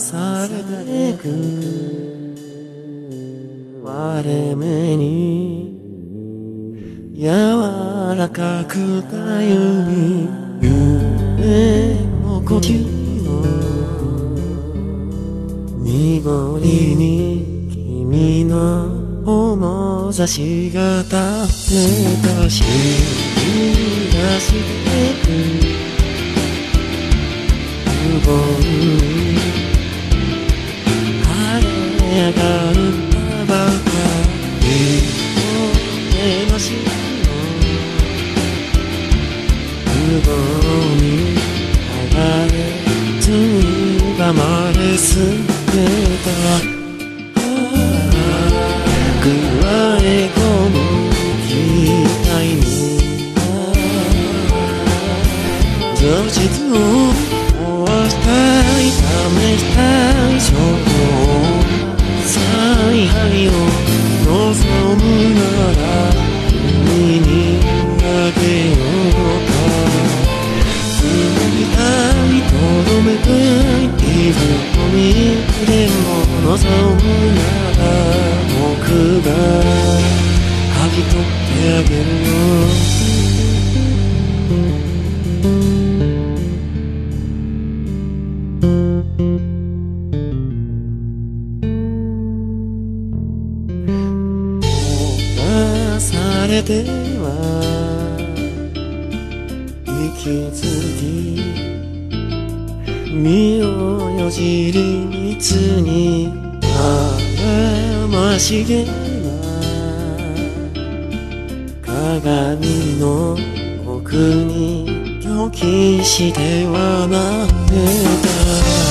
されてく。割れ目に柔らかくかゆみ夢の呼吸の濁りに君の面差しが立ってたし出してく。無言に晴れ上がるばかりののし無言に流れついばまれすめた加え込む期待に常識を壊したい試したい望むなら僕が剥ぎ取ってあげるよ。出されては息づき身をよじり密にあましげな鏡の奥に拒否してはなれた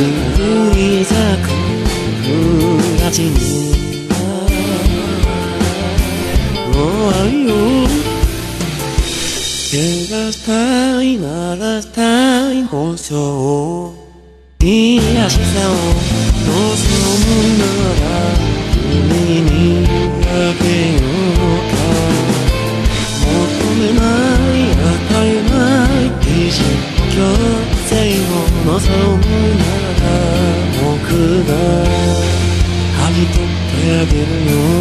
い咲く冬味に愛を怪我したいならしたい保証癒しさを望むなら君にあげようか求めない与えない基準強制を望むなら